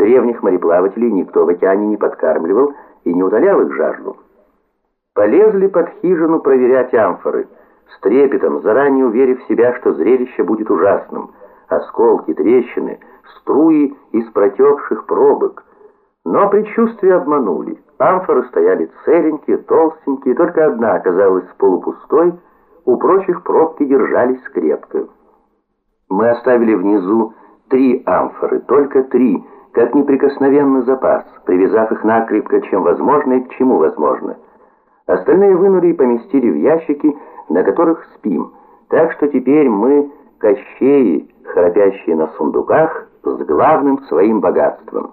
Древних мореплавателей никто в океане не подкармливал и не утолял их жажду. Полезли под хижину проверять амфоры, с трепетом, заранее уверив себя, что зрелище будет ужасным. Осколки, трещины, струи из протекших пробок. Но предчувствия обманули. Амфоры стояли целенькие, толстенькие, только одна оказалась полупустой, у прочих пробки держались крепко. Мы оставили внизу три амфоры, только три, как неприкосновенный запас, привязав их накрепко, чем возможно и к чему возможно. Остальные вынули и поместили в ящики, на которых спим, так что теперь мы кощеи, храпящие на сундуках, с главным своим богатством.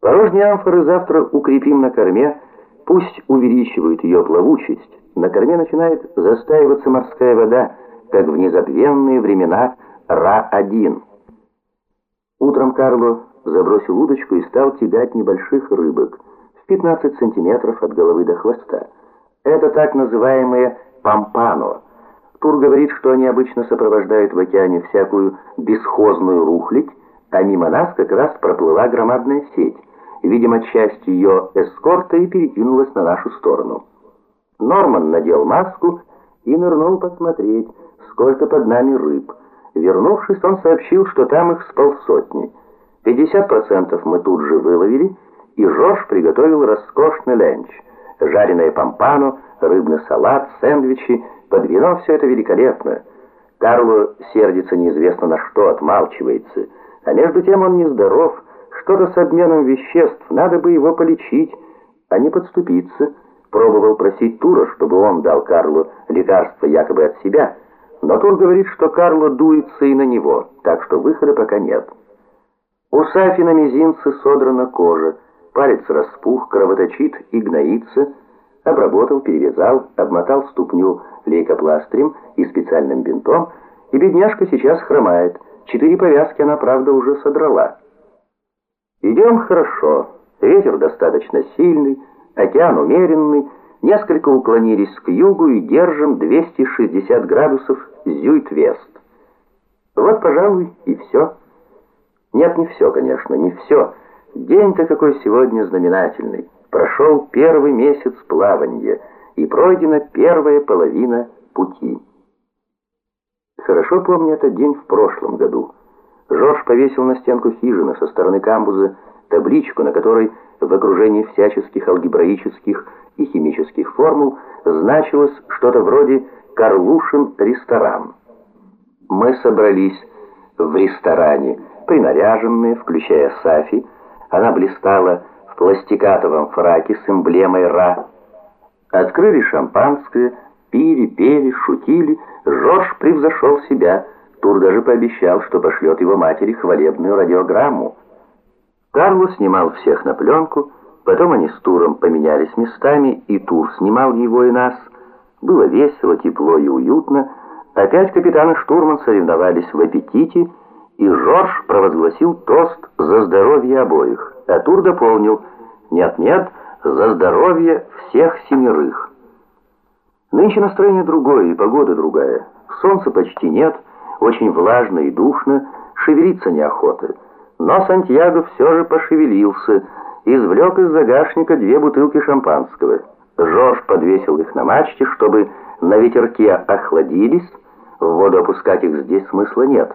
Порожние амфоры завтра укрепим на корме, пусть увеличивают ее плавучесть. На корме начинает застаиваться морская вода, как в незабвенные времена Ра-1. Утром Карло забросил удочку и стал тягать небольших рыбок в 15 сантиметров от головы до хвоста. Это так называемые пампано. Тур говорит, что они обычно сопровождают в океане всякую бесхозную рухлядь, а мимо нас как раз проплыла громадная сеть. Видимо, часть ее эскорта и перекинулась на нашу сторону. Норман надел маску и нырнул посмотреть, сколько под нами рыб. Вернувшись, он сообщил, что там их с полсотни. 50% мы тут же выловили, и Жорж приготовил роскошный ленч. Жареное пампано, рыбный салат, сэндвичи, под вино все это великолепно. Карло сердится неизвестно на что, отмалчивается. А между тем он нездоров, что-то с обменом веществ, надо бы его полечить, а не подступиться. Пробовал просить Тура, чтобы он дал Карлу лекарство якобы от себя, но Тур говорит, что Карло дуется и на него, так что выхода пока нет. У Сафи на мизинце содрана кожа, палец распух, кровоточит и гноится, обработал, перевязал, обмотал ступню лейкопластырем и специальным бинтом, и бедняжка сейчас хромает. Четыре повязки она, правда, уже содрала. Идем хорошо, ветер достаточно сильный, океан умеренный, несколько уклонились к югу и держим 260 градусов зюит-вест. Вот, пожалуй, и все. Нет, не все, конечно, не все. День-то какой сегодня знаменательный. Прошел первый месяц плавания, и пройдена первая половина пути. Хорошо помню этот день в прошлом году. Жорж повесил на стенку хижины со стороны камбуза табличку, на которой в окружении всяческих алгебраических и химических формул значилось что-то вроде «Карлушин ресторан». Мы собрались в ресторане, принаряженные, включая Сафи. Она блистала в пластикатовом фраке с эмблемой «Ра». Открыли шампанское, пили, пели, шутили. Жорж превзошел себя. Тур даже пообещал, что пошлет его матери хвалебную радиограмму. Карло снимал всех на пленку, потом они с Туром поменялись местами, и Тур снимал его и нас. Было весело, тепло и уютно. Опять капитан и штурман соревновались в аппетите, и Жорж провозгласил тост за здоровье обоих. А Тур дополнил «Нет-нет, за здоровье всех семерых». Нынче настроение другое и погода другая. Солнца почти нет, очень влажно и душно, шевелиться неохота. Но Сантьяго все же пошевелился, извлек из загашника две бутылки шампанского. Жорж подвесил их на мачте, чтобы на ветерке охладились, в воду опускать их здесь смысла нет.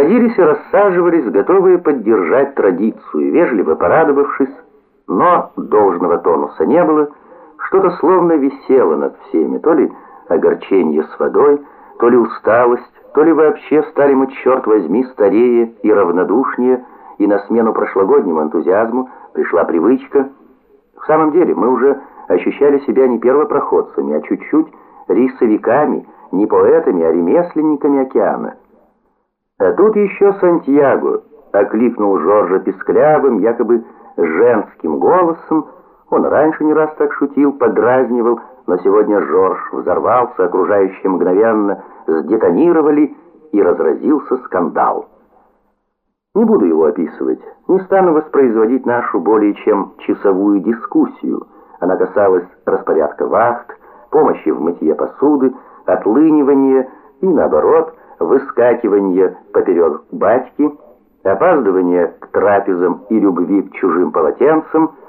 Сходились и рассаживались, готовые поддержать традицию, вежливо порадовавшись, но должного тонуса не было, что-то словно висело над всеми, то ли огорчение с водой, то ли усталость, то ли вообще стали мы, черт возьми, старее и равнодушнее, и на смену прошлогоднему энтузиазму пришла привычка. В самом деле, мы уже ощущали себя не первопроходцами, а чуть-чуть рисовиками, не поэтами, а ремесленниками океана. А тут еще Сантьяго окликнул Жоржа писклявым, якобы женским голосом. Он раньше не раз так шутил, подразнивал, но сегодня Жорж взорвался, окружающие мгновенно сдетонировали, и разразился скандал. Не буду его описывать, не стану воспроизводить нашу более чем часовую дискуссию. Она касалась распорядка вахт, помощи в мытье посуды, отлынивания и, наоборот, выскакивания поперед батьки, опаздывание к трапезам и любви к чужим полотенцам –